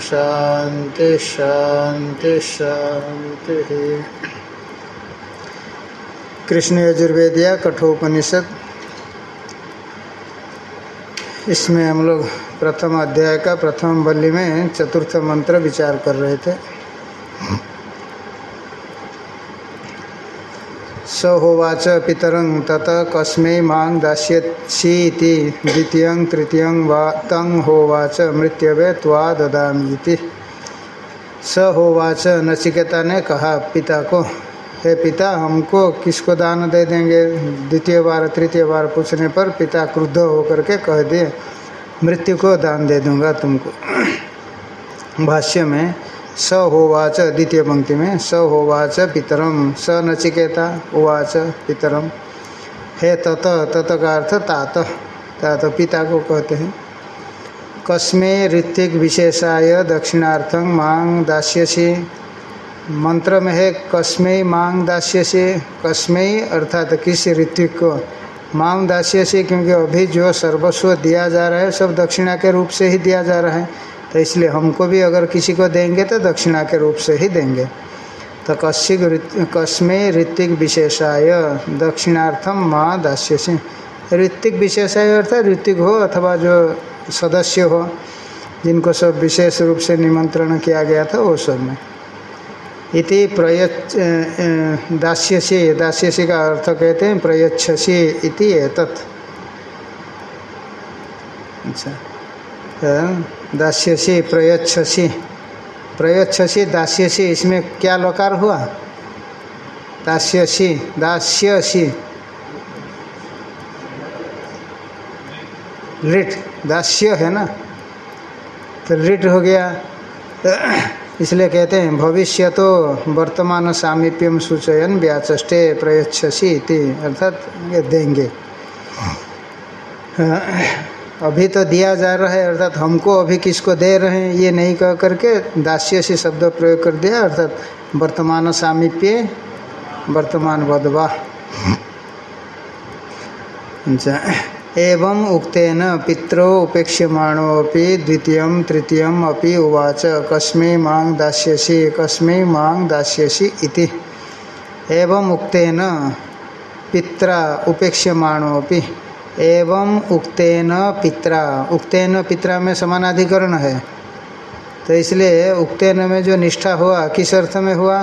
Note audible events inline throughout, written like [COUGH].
शांति शांति शांति। कृष्ण यजुर्वेदिया कठोपनिषद। इसमें हम लोग प्रथम अध्याय का प्रथम बल्ली में चतुर्थ मंत्र विचार कर रहे थे। स होवाच पितरं तत कस्मै माँ दास्यसीति द्वितीय, तृतीय वा तं होवाच मृत्यवे त्वा ददामीति। स होवाच नचिकेता ने कहा, पिता को, हे पिता, हमको किसको दान दे देंगे? द्वितीय बार, तृतीय बार पूछने पर पिता क्रुद्ध होकर के कह दिए, मृत्यु को दान दे दूँगा तुमको। भाष्य में स होवाच द्वितीय पंक्ति में, स होवाच पितरम, स नचिकेता, उवाच पितरम। हे तत तत का अर्थ तात। तात पिता को कहते हैं। कस्मे ऋत्विक विशेषाय दक्षिणार्थं मांग दास्यसी। मंत्र में है कस्मे मांग दास्यसी। कस्मे अर्थात किस ऋत्विक को? मांग दास्यसी क्योंकि अभी जो सर्वस्व दिया जा रहा है, सब दक्षिणा के रूप से ही दिया जा रहा है। तो इसलिए हमको भी अगर किसी को देंगे तो दक्षिणा के रूप से ही देंगे। तो कश्यिक कस्मे ऋत्विक विशेषाय दक्षिणार्थम माँ दास्य से ऋत्विक विशेषाय अर्थात ऋत्विक हो अथवा जो सदस्य हो, जिनको सब विशेष रूप से निमंत्रण किया गया था, वो सब में। इति प्रयच्छ दास्यसी दास्यसी का अर्थ कहते हैं प्रयच्छसी इति एतत्। अच्छा। दास्यसी, प्रयच्छसी। प्रयच्छसी, दास्यसी, इसमें क्या लकार हुआ? दास्यसी दास्यसी। लिट दास्य है ना? तो लिट हो गया। इसलिए कहते हैं भविष्य तो वर्तमान सामीप्यम सूचयन व्याचे प्रयच्छसी अर्थात ये देंगे। अभी तो दिया जा रहा है, अर्थात हमको अभी किसको दे रहे हैं, ये नहीं कह करके दास्य से शब्द प्रयोग कर दिया, अर्थात वर्तमान सामीप्य, वर्तमान वधवा अच्छा एवं उक्तेन पित्रो उपेक्ष्यमाणोपि द्वितीय तृतीय अपि उवाच, कस्मै मांग दास्यसि, कस्मै मांग दास्यसि इति। एवं उक्तेन पित्रा उपेक्ष्यमाणोपि एवं उक्तेन पित्रा। उक्तेन पित्रा में समानाधिकरण है। तो इसलिए उक्तेन में जो निष्ठा हुआ, किस अर्थ में हुआ?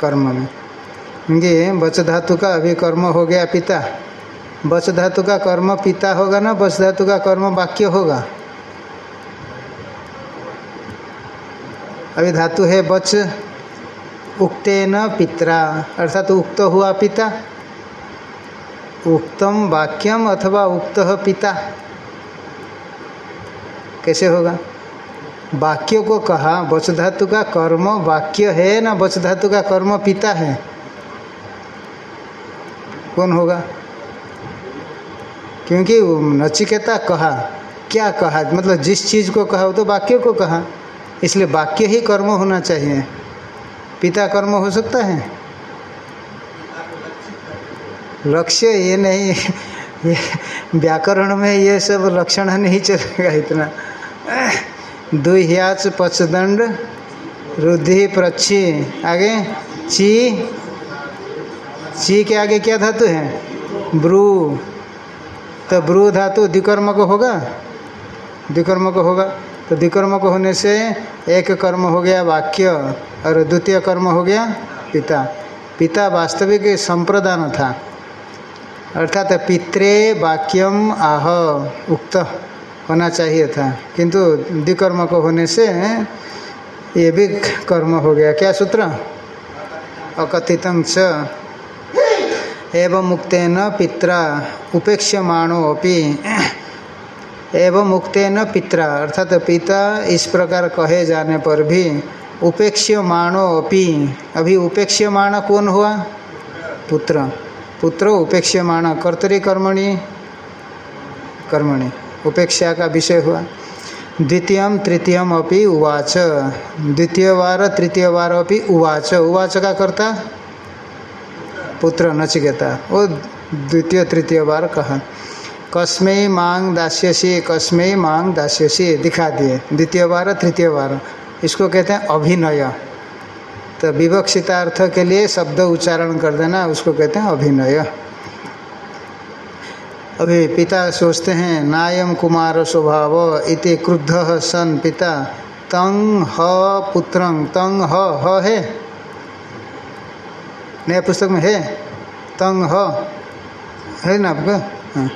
कर्म में। क्योंकि बच धातु का अभी कर्म हो गया पिता। बच धातु का कर्म पिता होगा ना बच धातु का कर्म वाक्य होगा। अभी धातु है बच उक्तेन पित्रा। अर्थात तो उक्त हुआ पिता। उक्तम वाक्यम अथवा उक्त पिता। कैसे होगा? वाक्य को कहा बच धातु का कर्म वाक्य है ना बच धातु का कर्म पिता है? कौन होगा? क्योंकि नचिकेता कहा, क्या कहा? मतलब जिस चीज़ को कहा, वो तो वाक्य को कहा। इसलिए वाक्य ही कर्म होना चाहिए। पिता कर्म हो सकता है? लक्ष्य ये नहीं व्याकरण में ये सब लक्षण नहीं चलेगा इतना। दुह्याच पचदंड, रुद्धि प्रच्छी। आगे, ची। ची के आगे क्या धातु है? ब्रू। तो ब्रू धातु द्विकर्म को होगा? द्विकर्म को होगा। तो द्विकर्म को होने से एक कर्म हो गया वाक्य, और द्वितीय कर्म हो गया पिता। पिता वास्तविक संप्रदान था। अर्थात पित्रे वाक्यम आह उक्त होना चाहिए था। किंतु द्विकर्म को होने से ये भी कर्म हो गया। क्या सूत्र? अकथित एवं मुक्तेन पित्रा उपेक्षमाणो अपि। एवं मुक्तेन पित्रा अर्थात पिता इस प्रकार कहे जाने पर भी उपेक्षमाणो अपि। अभी उपेक्षमाण कौन हुआ? पुत्र। पुत्र उपेक्षमाण कर्तरी कर्मणि। कर्मणि, उपेक्षा का विषय हुआ। द्वितीय, तृतीय अपि उवाच। द्वितीय वार तृतीय वार अपि उवाच। उवाच का कर्ता? पुत्र नचिकेता। वो द्वितीय तृतीय बार कहा। कस्मय मांग दास्यसी कस्मय मांग दास्यसी, दिखा दिए। द्वितीय बार तृतीय बार इसको कहते हैं अभिनय। तो विवक्षितार्थ के लिए शब्द उच्चारण कर देना, उसको कहते हैं अभिनय। अभी पिता सोचते हैं, नायम कुमार स्वभाव इति क्रुद्ध सन पिता। तंग ह पुत्रंग तंग ह ह है। नया पुस्तक में है? तंग ह। है ना आपका? हाँ।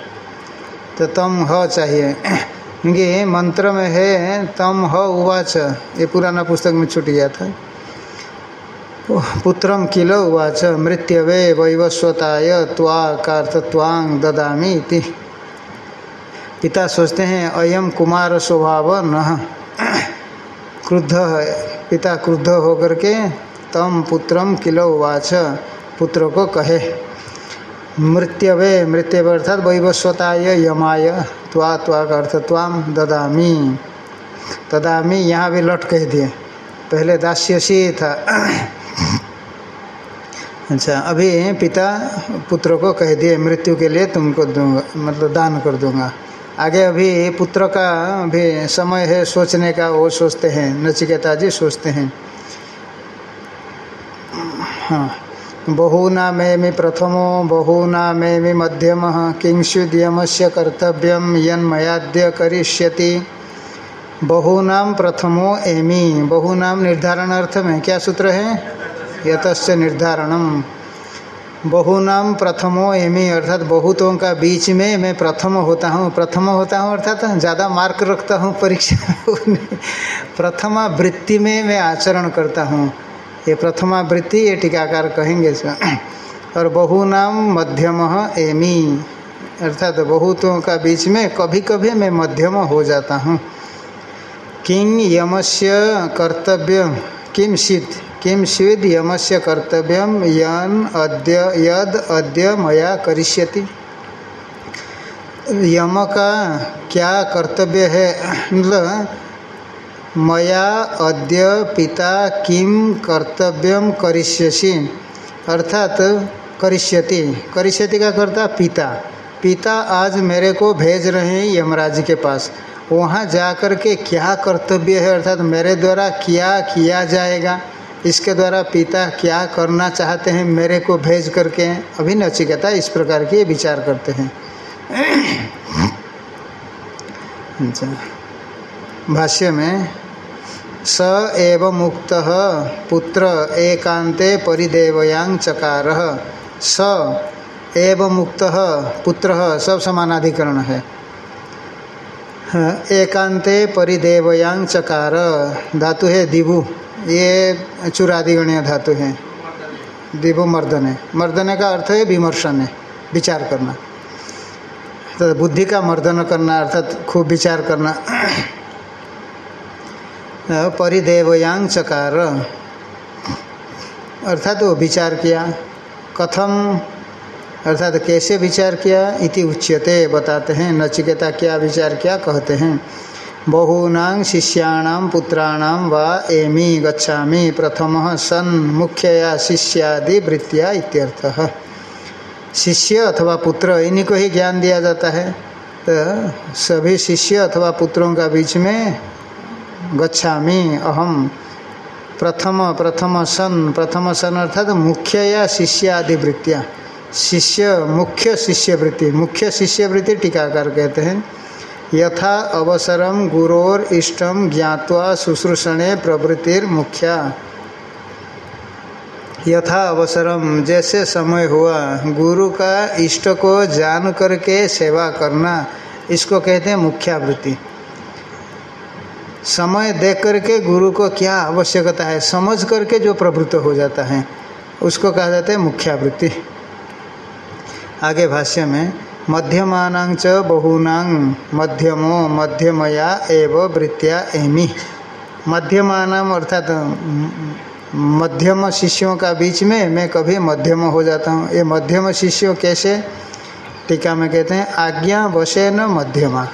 तो तम ह चाहिए। [CLEARS THROAT] क्योंकि मंत्र में है, तम ह उवाच। ये पुराना पुस्तक में छूट गया था। पुत्रम किल उवाच मृत्यवे वैवस्वताय त्वा कार्थत्वांग ददामी इति। पिता सोचते हैं अयम कुमार स्वभाव न। क्रुद्ध, पिता क्रुद्ध होकर के, तम पुत्रम किलो उवाच, पुत्र को कहे। मृत्यवे, मृत्यव अर्थात वैवस्वताय यमाय, त्वा त्वा का अर्थ त्वाम ददामी। ददामी, यहाँ भी लट कह दिए। पहले दास्यसी था अच्छा अभी पिता पुत्र को कह दिए, मृत्यु के लिए तुमको दूँगा मतलब दान कर दूँगा। आगे अभी पुत्र का अभी समय है सोचने का, वो सोचते हैं, नचिकेता जी सोचते हैं। हाँ बहूना मे प्रथमो बहूना मे मध्यम किंशुद्यम से कर्तव्यम यन्मयाद्य करिष्यति। बहूनाम प्रथमो एमी बहूनाम निर्धारण अर्थ में क्या सूत्र है? यतस्य निर्धारणम बहुनाम प्रथमो एमी अर्थात बहुतों का बीच में मैं प्रथम होता हूँ, प्रथम होता हूँ, अर्थात ज़्यादा मार्क रखता हूँ परीक्षा प्रथमा वृत्ति में मैं आचरण करता हूँ। ये प्रथमा वृत्ति, ये टीकाकार कहेंगे और बहुनाम मध्यम एमी अर्थात बहुतों का बीच में कभी कभी मैं मध्यम हो जाता हूँ। किंग यमस्य कर्तव्य किम सिद्ध किम स्विद यमस्य कर्तव्यम यन अद्य यद अद्य मया करिष्यति। यम का क्या कर्तव्य है? मतलब मया अद्य पिता किम कर्तव्यम करिष्यसि? अर्थात करिष्यति। करिष्यति का कर्ता पिता। पिता आज मेरे को भेज रहे हैं यमराज के पास। वहाँ जा कर के क्या कर्तव्य है? अर्थात मेरे द्वारा क्या किया जाएगा? इसके द्वारा पिता क्या करना चाहते हैं, मेरे को भेज करके अभी नचिकेता इस प्रकार के विचार करते हैं। अच्छा। भाष्य में, स एव मुक्त पुत्र एकांते परिदेवयांग चकार। स एव मुक्त पुत्र सब समानाधिकरण है। एकांते परिदेवयांग चकार। धातु है दिवु। ये चुरादिगणीय धातु हैं। दिवो मर्दने मर्दने का अर्थ है विमर्शन है, विचार करना। तो बुद्धि का मर्दन करना अर्थात खूब विचार करना। [CLEARS THROAT] परिदेवयांग चकार। अर्थात वो विचार किया, कथम, अर्थात कैसे विचार किया, इति उच्यते, बताते हैं। नचिकेता क्या विचार किया, कहते हैं। बहूना शिष्याण पुत्राणाम वा एमी गच्छा प्रथम सन मुख्यया शिष्यादि वृत्तिया इत्यर्थः। शिष्य अथवा पुत्र, इन्हीं को ही ज्ञान दिया जाता है। तो सभी शिष्य अथवा पुत्रों का बीच में गच्छामी अहम प्रथम प्रथम सन प्रथम सन अर्थात मुख्य या शिष्य आदि वृत्तियाँ शिष्य मुख्य शिष्य वृत्ति मुख्य शिष्य वृत्ति टीकाकार कहते हैं। यथा अवसरम गुरोर इष्टम ज्ञावा शुश्रूषणे प्रवृत्तिर मुख्या यथा अवसरम जैसे समय हुआ, गुरु का इष्ट को जान करके सेवा करना, इसको कहते हैं मुख्यावृत्ति। समय देख करके गुरु को क्या आवश्यकता है, समझ करके जो प्रवृत्त हो जाता है, उसको कहा जाता है मुख्यावृत्ति। आगे भाष्य में मध्यमानां च मध्यमो मध्यमया एव वृत्तिया एमी। मध्यमान अर्थात मध्यम शिष्यों का बीच में मैं कभी मध्यम हो जाता हूँ। ये मध्यम शिष्यों कैसे? टीका में कहते हैं, आज्ञा वशेन मध्यमा।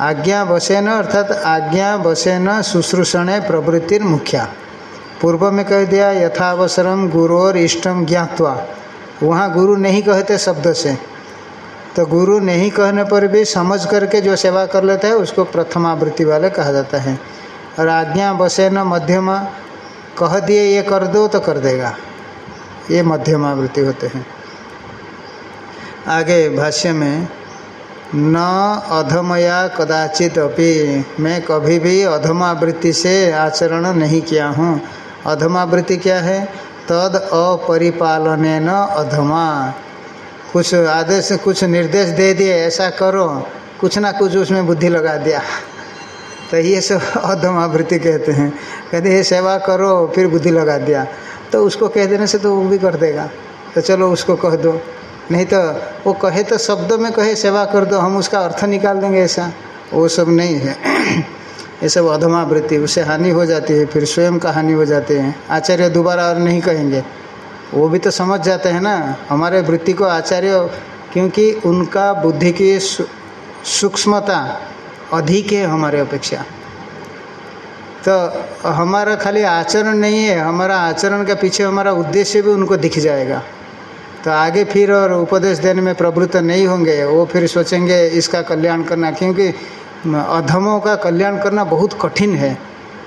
आज्ञा वशेन अर्थात, आज्ञा वशेन शुश्रूषण प्रवृत्तिर मुख्या। पूर्व में कह दिया यथावसरम गुरोर इष्टम ज्ञातवा। वहाँ गुरु नहीं कहते शब्द से। तो गुरु नहीं कहने पर भी समझ करके जो सेवा कर लेता है, उसको प्रथमावृत्ति वाले कहा जाता है। और आज्ञा बसे न मध्यमा, कह दिए ये कर दो तो कर देगा। ये मध्यमावृत्ति होते हैं। आगे भाष्य में, न अधमया कदाचित अपि, मैं कभी भी अधमावृत्ति से आचरण नहीं किया हूँ। अधमावृत्ति क्या है? तद अपरिपालन अधमा। कुछ आदेश, कुछ निर्देश दे दिए, ऐसा करो। कुछ ना कुछ उसमें बुद्धि लगा दिया। तो ये सब [LAUGHS] अधमावृत्ति कहते हैं। कहते ये सेवा करो, फिर बुद्धि लगा दिया। तो उसको कह देने से तो वो भी कर देगा। तो चलो उसको कह दो। नहीं तो वो कहे तो शब्द में कहे, सेवा कर दो, हम उसका अर्थ निकाल देंगे ऐसा। वो सब नहीं है। [CLEARS THROAT] ये सब अधमावृत्ति उससे हानि हो जाती है, फिर स्वयं का हानि हो जाते हैं। आचार्य दोबारा और नहीं कहेंगे। वो भी तो समझ जाते हैं ना। हमारे वृत्ति को आचार्य, क्योंकि उनका बुद्धि की सूक्ष्मता अधिक है हमारे अपेक्षा। तो हमारा खाली आचरण नहीं है, हमारा आचरण के पीछे हमारा उद्देश्य भी उनको दिख जाएगा। तो आगे फिर और उपदेश देने में प्रवृत्त नहीं होंगे, वो फिर सोचेंगे इसका कल्याण करना, क्योंकि अधमों का कल्याण करना बहुत कठिन है।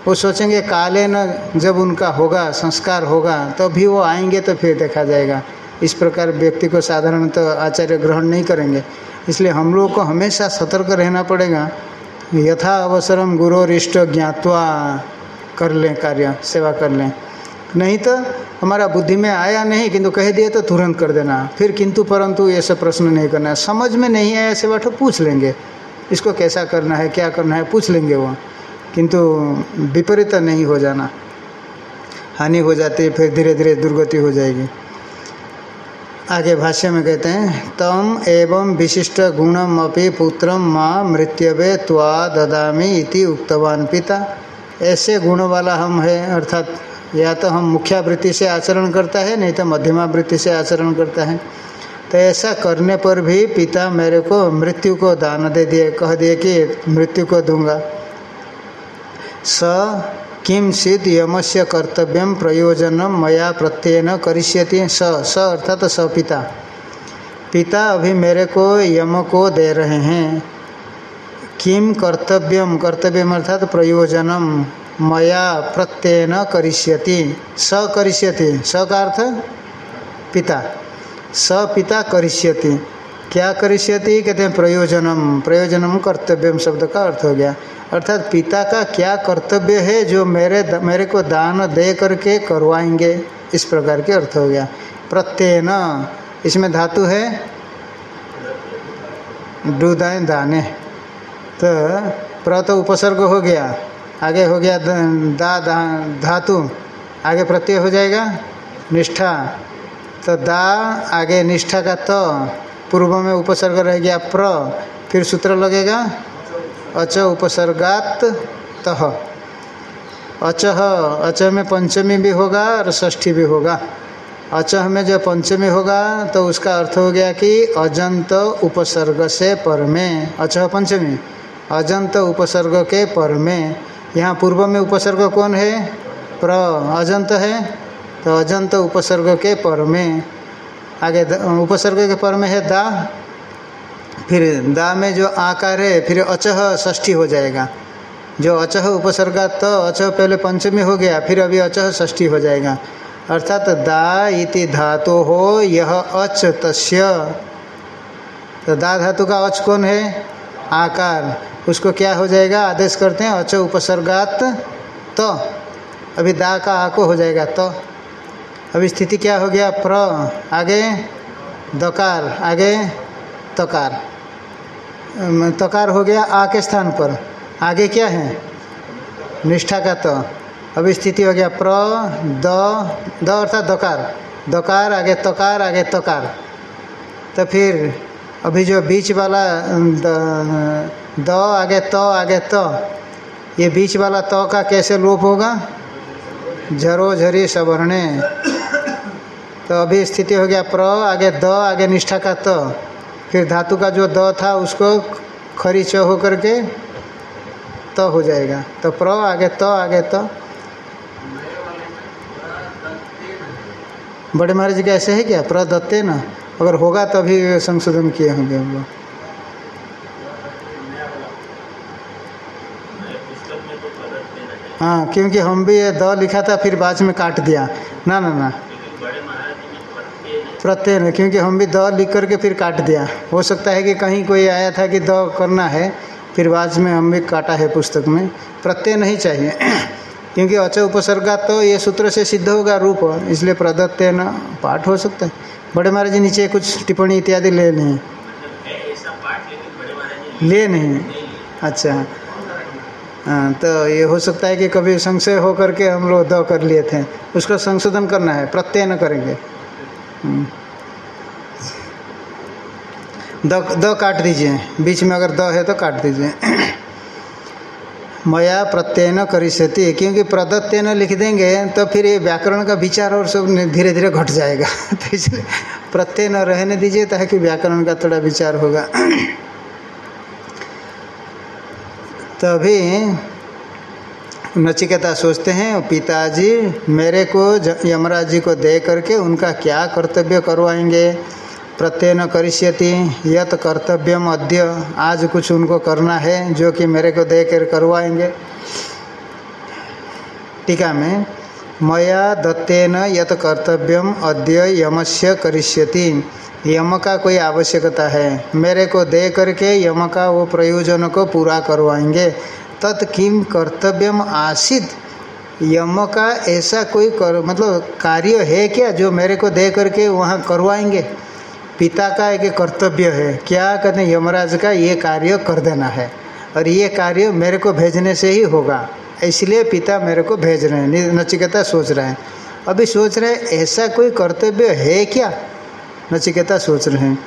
वो सोचेंगे, काले न जब उनका होगा, संस्कार होगा तो भी वो आएँगे तो फिर देखा जाएगा। इस प्रकार व्यक्ति को साधारणतः तो आचार्य ग्रहण नहीं करेंगे। इसलिए हम लोग को हमेशा सतर्क रहना पड़ेगा। यथा अवसरम गुरोरिष्ट ज्ञातवा कर लें कार्य, सेवा कर लें। नहीं तो हमारा बुद्धि में आया नहीं, किंतु कह दिए तो तुरंत कर देना। फिर किंतु परंतु ये सब प्रश्न नहीं करना। समझ में नहीं आया सेवा तो पूछ लेंगे। इसको कैसा करना है, क्या करना है, पूछ लेंगे वो। किंतु विपरीत नहीं हो जाना। हानि हो जाती है फिर धीरे धीरे दुर्गति हो जाएगी। आगे भाष्य में कहते हैं, तम एवं विशिष्ट गुणम अपि पुत्रम माँ मृत्यवे त्वा ददामी इति उक्तवान पिता। ऐसे गुण वाला हम है, अर्थात या तो हम मुख्यावृत्ति से आचरण करता है, नहीं तो मध्यमा वृत्ति से आचरण करता है। तो ऐसा करने पर भी पिता मेरे को मृत्यु को दान दे दिए, कह दिए कि मृत्यु को दूँगा। स किम सिद्ध यम से कर्तव्य प्रयोजन मया प्रत्ययन करिष्यति। स स अर्थात स पिता। पिता अभी मेरे को यम को दे रहे हैं। किम कर्तव्यम कर्तव्यम अर्थात प्रयोजनम मया प्रत्ययन करिष्यति। स करिष्यति। स का अर्थ? पिता। स पिता करिष्यति। क्या करिष्यति? कहते हैं प्रयोजनम प्रयोजनम कर्तव्यम शब्द का अर्थ हो गया। अर्थात पिता का क्या कर्तव्य है जो मेरे मेरे को दान दे करके करवाएँगे? इस प्रकार के अर्थ हो गया। प्रत्ययन इसमें धातु है। डूदाए दाने। तो प्रत उपसर्ग हो गया। आगे हो गया दा दा धातु। आगे प्रत्यय हो जाएगा। निष्ठा। तो दा आगे निष्ठा का त तो, पूर्व में उपसर्ग रह गया प्र, फिर सूत्र लगेगा, अच उपसर्गात तह। अचह अच में पंचमी भी होगा और षष्ठी भी होगा। अचह में जब पंचमी होगा तो उसका अर्थ हो गया कि अजंत उपसर्ग से पर में अचह पंचमी। अजंत उपसर्ग के पर में यहाँ पूर्व में उपसर्ग कौन है? प्र, अजंत है। तो अजंत उपसर्ग के पर में आगे उपसर्ग के पर में है दा। फिर दा में जो आकार है, फिर अचह षष्ठी हो जाएगा। जो अचह उपसर्गा तो अचह पहले पंचमी हो गया, फिर अभी अचह षष्ठी हो जाएगा। अर्थात दा इति धातु हो यह अच तस्य। तो दा धातु का अच कौन है? आकार। उसको क्या हो जाएगा? आदेश करते हैं अच उपसर्गात तो। अभी दा का आको हो जाएगा तो। अभी स्थिति क्या हो गया? प्र, आगे, दकार, आगे, तकार। तकार हो गया आ के स्थान पर। आगे क्या है? निष्ठा का तो। अभी स्थिति हो गया प्र, द द अर्थात दकार। दकार, आगे तकार आगे तकार। तो फिर, अभी जो बीच वाला द आगे त आगे त, ये बीच वाला त तो का कैसे लोप होगा? झरो झरी सवर्णे। तो अभी स्थिति हो गया प्र, आगे द, आगे निष्ठा का त। फिर धातु का जो द था, उसको खरी च हो करके त हो जाएगा। तो प्र, आगे त आगे त। बड़े महाराज जी का ऐसे है क्या? प्रदत्ते ना। अगर होगा तभी संशोधन किए होंगे हम लोग। हाँ क्योंकि हम भी ये द लिखा था, फिर बाद में काट दिया। ना ना ना। प्रत्यय नहीं क्योंकि हम भी द लिख करके फिर काट दिया। हो सकता है कि कहीं कोई आया था कि द करना है, फिर बाद में हम भी काटा है पुस्तक में। प्रत्यय नहीं चाहिए। [CLEARS THROAT] क्योंकि अच उपसर्गा तो ये सूत्र से सिद्ध होगा रूप, इसलिए प्रदत्त न पाठ हो सकता है। बड़े महाराज जी नीचे कुछ टिप्पणी इत्यादि ले नहीं ले नहीं अच्छा। हाँ तो ये हो सकता है कि कभी संशय हो करके हम लोग द कर लिए थे। उसका संशोधन करना है, प्रत्यय न करेंगे। द द काट दीजिए। बीच में अगर द है तो काट दीजिए। मया प्रत्यय न करिष्यति क्योंकि प्रदत्य न लिख देंगे तो फिर ये व्याकरण का विचार और सब धीरे धीरे घट जाएगा। [LAUGHS] तो इसलिए प्रत्यय न रहने दीजिए, ताकि व्याकरण का थोड़ा विचार होगा। [CLEARS THROAT] तभी नचिकेता सोचते हैं, पिताजी, मेरे को यमराज जी को दे करके उनका क्या कर्तव्य करवाएँगे? प्रत्यय न करिष्यति, यत कर्तव्यम अद्य, आज कुछ उनको करना है जो कि मेरे को दे कर करवाएँगे। टीका में, मया दत्तेन यत कर्तव्यम अद्य यमस्य करिष्यति। यम का कोई आवश्यकता है, मेरे को दे करके यम का वो प्रयोजन को पूरा करवाएँगे। तत् किम कर्तव्यम आसित। यम का ऐसा कोई कर मतलब कार्य है क्या जो मेरे को दे करके वहाँ करवाएँगे? पिता का एक कर्तव्य है। क्या कहते हैं, यमराज का ये कार्य कर देना है। और ये कार्य मेरे को भेजने से ही होगा। इसलिए पिता मेरे को भेज रहे हैं। नचिकेता सोच रहे हैं। अभी सोच रहे हैं, ऐसा कोई कर्तव्य है क्या? नचिकेता सोच रहे हैं।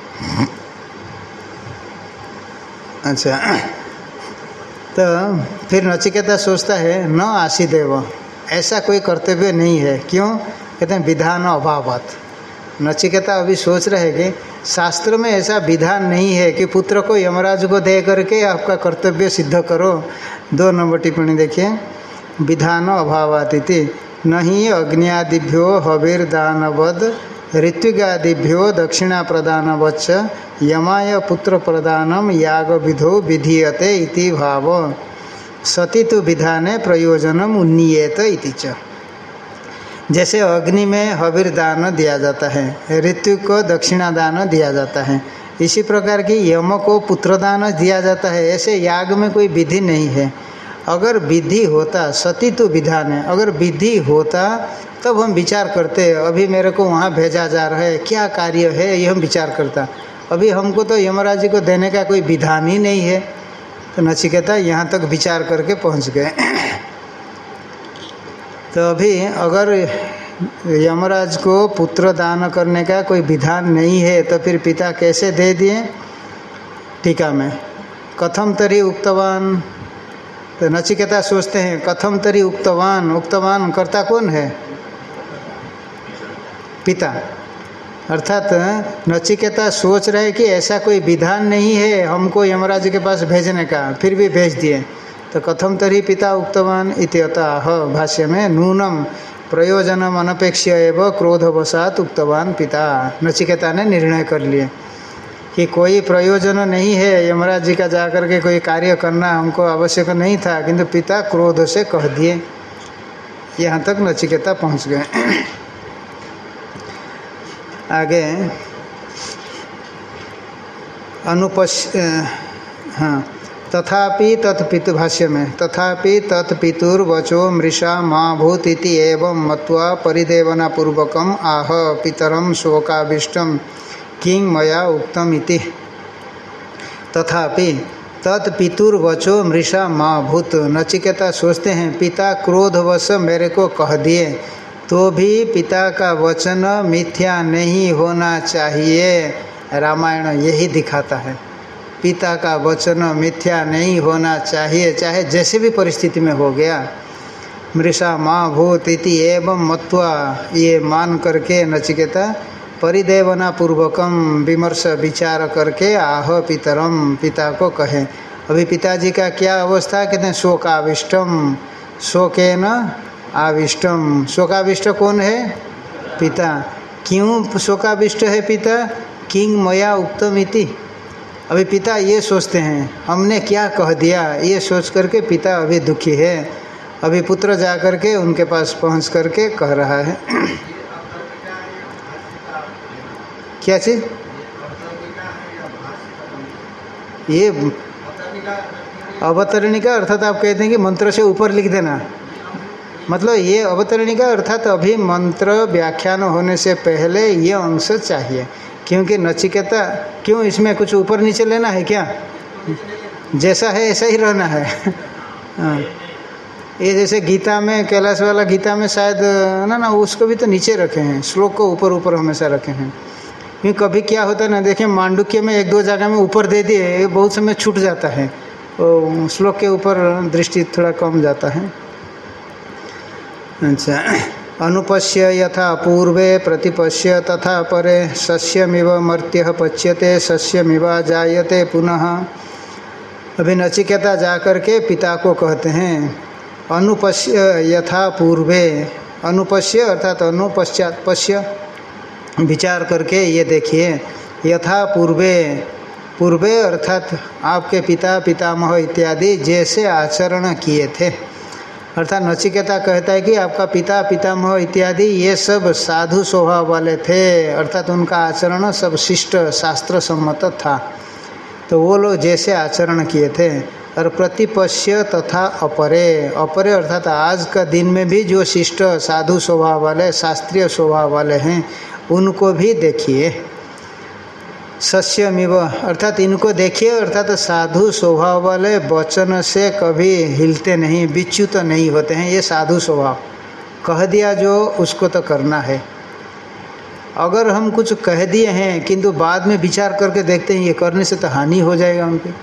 अच्छा। तो फिर नचिकेता सोचता है, न आशीदेव, ऐसा कोई कर्तव्य नहीं है। क्यों? कहते हैं, विधान अभावत। नचिकेता अभी सोच रहे कि शास्त्र में ऐसा विधान नहीं है कि पुत्र को यमराज को दे करके आपका कर्तव्य सिद्ध करो। दो नंबर टिप्पणी देखिए। विधान अभावातिथि नहीं अग्नियादिभ्यो हविर्दानवद ऋत्विगादिभ्यो दक्षिणा प्रदान वच्च यमाय पुत्र प्रदानम याग विधो विधीयते इति भाव। सती तो विधाने प्रयोजनम उन्नीयत इति च। जैसे अग्नि में हविर दान दिया जाता है ऋतु को दक्षिणा दान दिया जाता है। इसी प्रकार की यम को पुत्रदान दिया जाता है, ऐसे याग में कोई विधि नहीं है। अगर विधि होता, सती तो विधान है। अगर विधि होता, तब हम विचार करते, अभी मेरे को वहाँ भेजा जा रहा है, क्या कार्य है, ये हम विचार करता। अभी हमको तो यमराज जी को देने का कोई विधान ही नहीं है। तो नचिकेता यहाँ तक विचार करके पहुँच गए। [CLEARS THROAT] तो अभी अगर यमराज को पुत्र दान करने का कोई विधान नहीं है तो फिर पिता कैसे दे दिए? टीका में। कथम तरी उक्तवान। तो नचिकेता सोचते हैं, कथम तरी उक्तवान उक्तवान करता कौन है? पिता। अर्थात नचिकेता सोच रहे कि ऐसा कोई विधान नहीं है, हमको यमराज के पास भेजने का, फिर भी भेज दिए। तो कथम तरी पिता उक्तवान इत्यतः भाष्य में, नूनम प्रयोजनम अनपेक्ष एवं क्रोधवशात उक्तवान पिता। नचिकेता ने निर्णय कर लिए कि कोई प्रयोजन नहीं है, यमराज जी का जाकर के कोई कार्य करना हमको आवश्यक नहीं था, किंतु पिता क्रोध से कह दिए। यहाँ तक नचिकेता पहुँच गए। आगे अनुपस् हाँ तथापि तत्पितु भाष्य में, तथापि तत्पितुर्वचो मृषा माँ भूत एवं मत्वा परिदेवना पूर्वकम आह पितरम शोकाभिष्टम। किंग मया उक्तम इति तथापि तत्पितुर्वचो मृषा माँ भूत। नचिकेता सोचते हैं, पिता क्रोधवश मेरे को कह दिए तो भी पिता का वचन मिथ्या नहीं होना चाहिए। रामायण यही दिखाता है। पिता का वचन मिथ्या नहीं होना चाहिए, चाहे जैसे भी परिस्थिति में हो गया। मृषा माँ भूत इति एवं मत्वा ये मान करके नचिकेता परिदेवना पूर्वकम विमर्श विचार करके आह पितरम पिता को कहें। अभी पिताजी का क्या अवस्था? कहते हैं शोकाविष्टम शोके न आविष्टम शोकाविष्ट कौन है? पिता। क्यों शोकाविष्ट है पिता? किंग मया उक्तम इति अभी पिता ये सोचते हैं, हमने क्या कह दिया? ये सोच करके पिता अभी दुखी है। अभी पुत्र जा करके उनके पास पहुँच करके कह रहा है। क्या चीज़? ये अवतरणिका अर्थात आप कहते हैं कि मंत्र से ऊपर लिख देना। मतलब ये अवतरणिका अर्थात अभी मंत्र व्याख्यान होने से पहले ये अंश चाहिए। क्योंकि नचिकेता, क्यों इसमें कुछ ऊपर नीचे लेना है क्या? जैसा है ऐसा ही रहना है। हाँ। ये जैसे गीता में, कैलाश वाला गीता में शायद ना ना, उसको भी तो नीचे रखे हैं। श्लोक को ऊपर ऊपर हमेशा रखे हैं। क्योंकि कभी क्या होता है ना, देखिए, मांडुक्य में एक दो जगह में ऊपर दे दिए बहुत समय छूट जाता है। तो श्लोक के ऊपर दृष्टि थोड़ा कम जाता है। अच्छा अनुपश्य यथा पूर्वे प्रतिपश्य तथा परे, सस्यमिव मर्त्य पच्यते, सस्यमिव जायते पुनः। अभी नचिकेता जाकर के पिता को कहते हैं, अनुपश्य यथा पूर्वे, अनुपश्य अर्थात अनुपश्चात पश्य विचार करके ये देखिए, यथा पूर्वे पूर्वे अर्थात आपके पिता, पितामह इत्यादि जैसे आचरण किए थे। अर्थात नचिकेता कहता है कि आपका पिता, पितामह इत्यादि ये सब साधु स्वभाव वाले थे, अर्थात उनका आचरण सब शिष्ट शास्त्र सम्मत था। तो वो लोग जैसे आचरण किए थे, और प्रतिपश्य तथा अपरे। अपरे अर्थात आज का दिन में भी जो शिष्ट, साधु स्वभाव वाले, शास्त्रीय स्वभाव वाले हैं उनको भी देखिए। सस्यमिव, अर्थात इनको देखिए, अर्थात साधु स्वभाव वाले वचन से कभी हिलते नहीं, विच्युत तो नहीं होते हैं, ये साधु स्वभाव। कह दिया जो, उसको तो करना है। अगर हम कुछ कह दिए हैं, किंतु बाद में विचार करके देखते हैं, ये करने से तो हानि हो जाएगा उनकी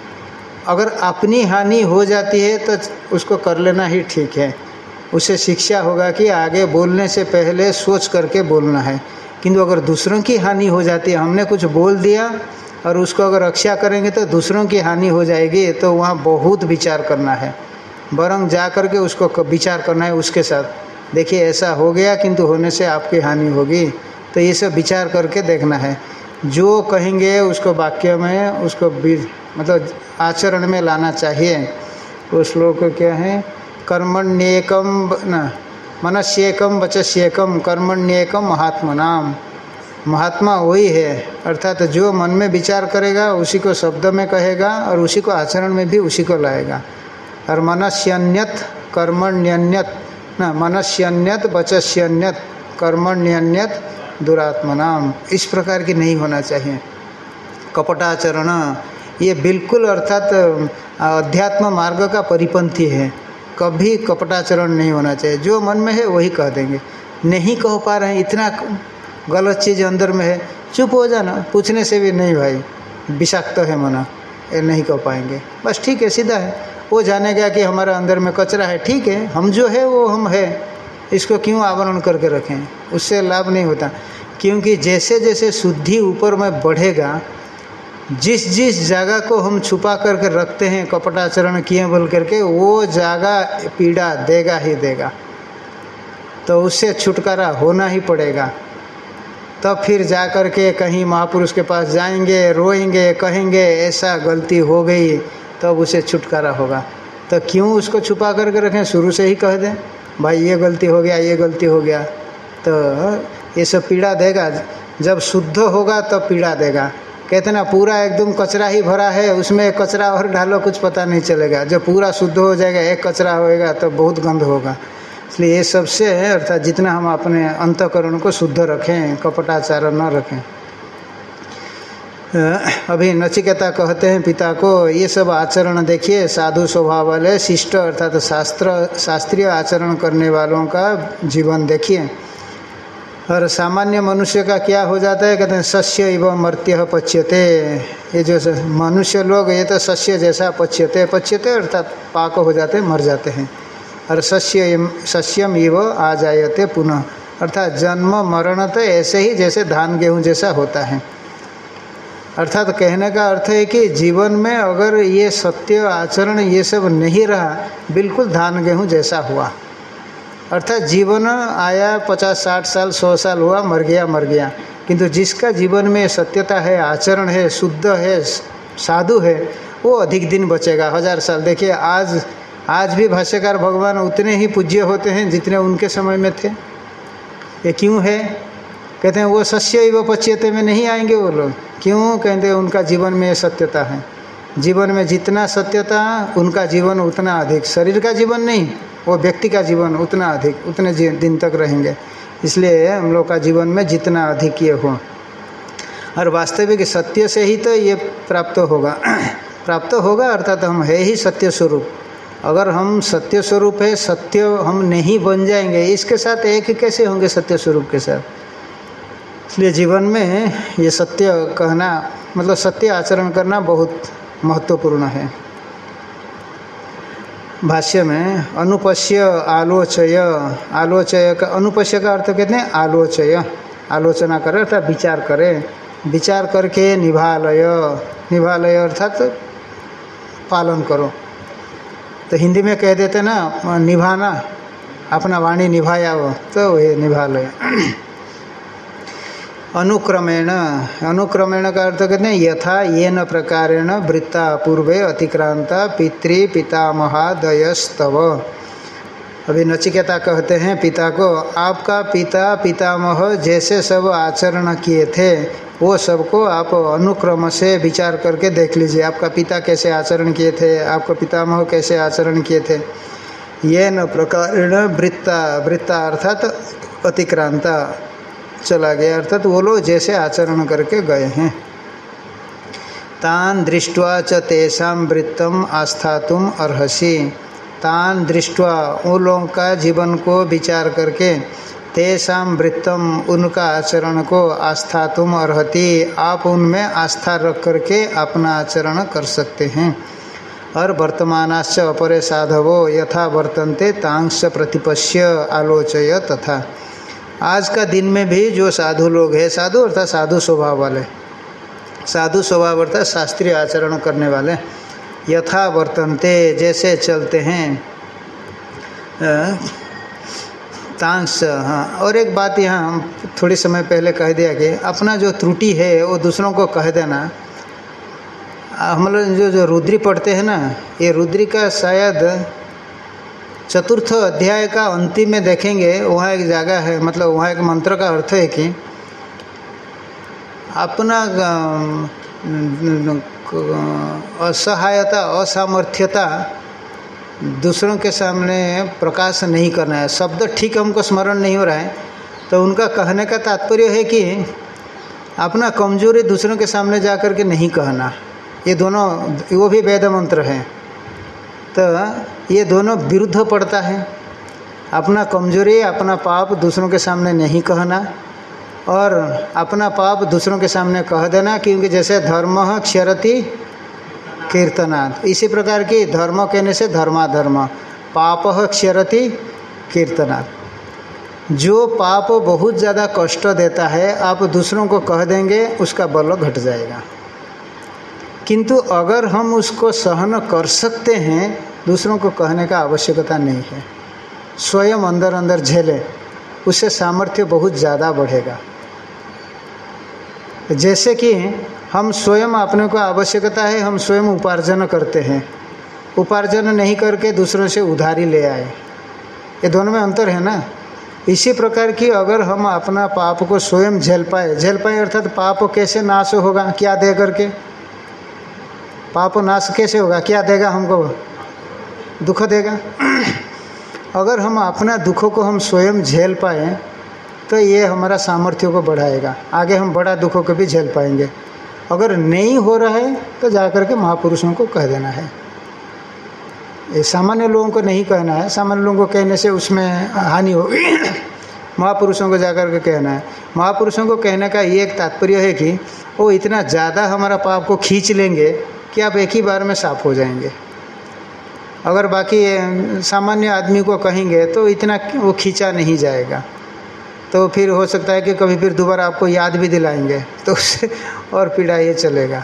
अगर अपनी हानि हो जाती है तो उसको कर लेना ही ठीक है। उसे शिक्षा होगा कि आगे बोलने से पहले सोच करके बोलना है। किंतु अगर दूसरों की हानि हो जाती है, हमने कुछ बोल दिया और उसको अगर रक्षा करेंगे तो दूसरों की हानि हो जाएगी तो वहाँ बहुत विचार करना है। बरंग जा करके उसको विचार करना है उसके साथ। देखिए, ऐसा हो गया, किंतु होने से आपकी हानि होगी। तो ये सब विचार करके देखना है। जो कहेंगे उसको वाक्य में, उसको मतलब आचरण में लाना चाहिए। वो श्लोक क्या है? कर्मण्येकम न मनस्येकम वचस्येकम कर्मण्येकम महात्मा नाम महात्मा वही है, अर्थात जो मन में विचार करेगा, उसी को शब्द में कहेगा और उसी को आचरण में भी उसी को लाएगा। और मनस्यन्यत, कर्मण्यन्यत, न, मनस्यन्यत, वचस्यन्यत, कर्मण्यन्यत, दुरात्मनाम। इस प्रकार की नहीं होना चाहिए। कपटाचरण, ये बिल्कुल अर्थात, अध्यात्म मार्ग का परिपंथी है। कभी कपटाचरण नहीं होना चाहिए। जो मन में है, वही कह देंगे। नहीं कह पा रहे हैं, इतना गलत चीज़ अंदर में है। चुप हो जाना, पूछने से भी नहीं भाई, विषाक्त तो है मना। ये नहीं कह पाएँगे। बस ठीक है, सीधा है। वो जानेगा कि हमारा अंदर में कचरा है, ठीक है। हम जो है, वो हम है। इसको क्यों आवरण करके रखें? उससे लाभ नहीं होता। क्योंकि जैसे जैसे शुद्धि ऊपर में बढ़ेगा जिस जिस जगह को हम छुपा करके रखते हैं, कपटाचरण किए बोल करके, वो जगह पीड़ा देगा ही देगा। तो उससे छुटकारा होना ही पड़ेगा। तब तो फिर जा कर के कहीं महापुरुष के पास जाएँगे, रोएँगे, कहेंगे, ऐसा गलती हो गई, तब तो उसे छुटकारा होगा। तो क्यों उसको छुपा करके रखें? शुरू से ही कह दें, भाई, ये गलती हो गया, ये गलती हो गया। तो ये सब पीड़ा देगा। जब शुद्ध होगा, तब तो पीड़ा देगा। कहते ना, पूरा एकदम कचरा ही भरा है, उसमें कचरा और डालो, कुछ पता नहीं चलेगा। जब पूरा शुद्ध हो जाएगा, एक कचरा होएगा तो बहुत गंध होगा। इसलिए ये सबसे अर्थात जितना हम अपने अंतकरण को शुद्ध रखें, कपटाचार न रखें। अभी नचिकेता कहते हैं पिता को, ये सब आचरण देखिए, साधु स्वभाव वाले, शिष्ट अर्थात शास्त्र, शास्त्रीय आचरण करने वालों का जीवन देखिए। और सामान्य मनुष्य का क्या हो जाता है? कहते हैं, सस्य एवं मर्त्य पच्यते। ये जो मनुष्य लोग, ये तो सस्य जैसा पच्यते पच्यते अर्थात पाक हो जाते, मर जाते हैं। और सस्य सस्यम इव आ जायते पुनः। अर्थात जन्म, मरण तो ऐसे ही जैसे धान, गेहूँ जैसा होता है। अर्थात कहने का अर्थ है कि जीवन में अगर ये सत्य आचरण, ये सब नहीं रहा, बिल्कुल धान, गेहूँ जैसा हुआ। अर्थात जीवन आया पचास, साठ साल, सौ साल हुआ, मर गया मर गया। किंतु जिसका जीवन में सत्यता है, आचरण है, शुद्ध है, साधु है, वो अधिक दिन बचेगा। हज़ार साल। देखिए, आज आज भी भाष्यकार भगवान उतने ही पूज्य होते हैं जितने उनके समय में थे। ये क्यों है? कहते हैं, वो सस्य एवं पच्यते में नहीं आएँगे वो लोग। क्यों? कहते हैं, उनका जीवन में सत्यता है। जीवन में जितना सत्यता, उनका जीवन उतना अधिक। शरीर का जीवन नहीं। वो व्यक्ति का जीवन उतना अधिक, उतने दिन तक रहेंगे। इसलिए हम लोग का जीवन में जितना अधिक ये हो। और वास्तविक सत्य से ही तो ये प्राप्त होगा। [CLEARS THROAT] प्राप्त होगा अर्थात हम है ही सत्य स्वरूप। अगर हम सत्य स्वरूप है, सत्य हम नहीं बन जाएँगे, इसके साथ एक कैसे होंगे सत्य स्वरूप के साथ? इसलिए जीवन में ये सत्य कहना मतलब सत्य आचरण करना बहुत महत्वपूर्ण है। भाष्य में अनुपश्य आलोचय आलोचय का अनुपश्य का अर्थ कहते हैं आलोचय। आलोचना करे अर्थात विचार करे। विचार करके निभालय। निभालय अर्थात पालन करो। तो हिंदी में कह देते ना, निभाना, अपना वाणी निभाया वो तो वही निभालय। अनुक्रमेण अनुक्रमेण का अर्थ कहते हैं, यथा ये न प्रकारेण वृत्ता पूर्वे अतिक्रांता पितृ पितामहादयस्तव अभी नचिकेता कहते हैं, पिता को, आपका पिता पितामह जैसे सब आचरण किए थे, वो सबको आप अनुक्रम से विचार करके देख लीजिए, आपका पिता कैसे आचरण किए थे, आपका पितामह कैसे आचरण किए थे। ये न प्रकारेण वृत्ता वृत्ता अर्थात अतिक्रांता। चला गया, अर्थात तो वो लोग जैसे आचरण करके गए हैं। तान दृष्टवा च तेषा वृत्तम आस्था तुम अर्हसी। तान दृष्टवा उन लोगों का जीवन को विचार करके तेषा वृत्तम उनका आचरण को आस्था तुम अर्हति, आप उनमें आस्था रख करके अपना आचरण कर सकते हैं। और वर्तमानाश्च अपरे साधवो यथा वर्तन्ते तांश प्रतिपश्य आलोचय तथा। आज का दिन में भी जो साधु लोग हैं, साधु अर्थात साधु स्वभाव वाले, साधु स्वभाव अर्थात शास्त्रीय आचरण करने वाले यथा वर्तनते जैसे चलते हैं। तांस हाँ और एक बात यहाँ हम थोड़ी समय पहले कह दिया कि अपना जो त्रुटि है, वो दूसरों को कह देना। हम लोग जो जो रुद्री पढ़ते हैं ना, ये रुद्री का शायद चतुर्थ अध्याय का अंतिम में देखेंगे, वहाँ एक जगह है मतलब वहाँ एक मंत्र का अर्थ है कि अपना असहायता, असामर्थ्यता दूसरों के सामने प्रकाश नहीं करना है। शब्द ठीक हमको स्मरण नहीं हो रहा है तो उनका कहने का तात्पर्य है कि अपना कमज़ोरी दूसरों के सामने जा कर के नहीं कहना। ये दोनों, वो भी वेद मंत्र हैं। तो ये दोनों विरुद्ध पड़ता है। अपना कमज़ोरी, अपना पाप दूसरों के सामने नहीं कहना और अपना पाप दूसरों के सामने कह देना, क्योंकि जैसे धर्म क्षरति कीर्तनाथ इसी प्रकार की धर्म कहने से धर्माधर्म, पाप क्षरति कीर्तनाथ जो पाप बहुत ज़्यादा कष्ट देता है, आप दूसरों को कह देंगे, उसका बल घट जाएगा। किंतु अगर हम उसको सहन कर सकते हैं दूसरों को कहने का आवश्यकता नहीं है। स्वयं अंदर अंदर झेले, उससे सामर्थ्य बहुत ज़्यादा बढ़ेगा। जैसे कि हम स्वयं अपने को आवश्यकता है, हम स्वयं उपार्जन करते हैं। उपार्जन नहीं करके दूसरों से उधारी ले आए। ये दोनों में अंतर है ना? इसी प्रकार की अगर हम अपना पाप को स्वयं झेल पाए झेल पाए अर्थात पाप कैसे नाश होगा, क्या दे करके? पाप नाश कैसे होगा, क्या देगा हमको? दुख देगा। अगर हम अपना दुखों को हम स्वयं झेल पाए तो ये हमारा सामर्थ्य को बढ़ाएगा। आगे हम बड़ा दुखों को भी झेल पाएँगे। अगर नहीं हो रहा है तो जा कर के महापुरुषों को कह देना है। ये सामान्य लोगों को नहीं कहना है। सामान्य लोगों को कहने से उसमें हानि होगी। महापुरुषों को जाकर के कहना है। महापुरुषों को कहने का ये एक तात्पर्य है कि वो इतना ज़्यादा हमारा पाप को खींच लेंगे कि आप एक ही बार में साफ़ हो जाएँगे। अगर बाकी सामान्य आदमी को कहेंगे तो इतना वो खींचा नहीं जाएगा। तो फिर हो सकता है कि कभी फिर दोबारा आपको याद भी दिलाएँगे तो उससे और पीड़ा ये चलेगा।